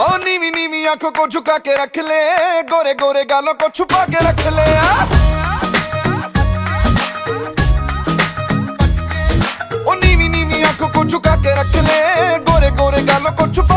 ओ, नीवी नीवी आँखों को झुका के रख ले। गोरे गोरे गालों को छुपा के रख ले। नीवी नीवी आँखों को झुका के रख ले। गोरे गोरे गालों को छुपा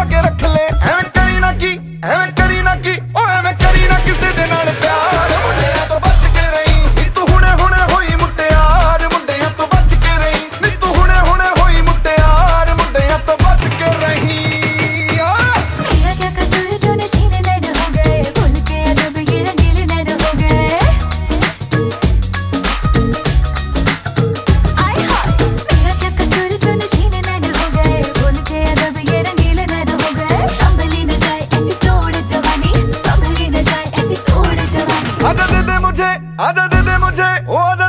आजा दे दे मुझे ओ आजा